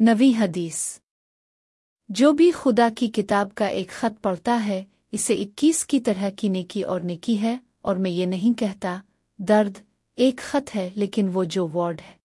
नवी हदीस। जो भी खुदा की किताब का एक खत पढ़ता है, इसे इक्कीस की तरह की नेकी और नेकी है, और मैं ये नहीं कहता, दर्द एक खत है, लेकिन वो जो वार्ड है।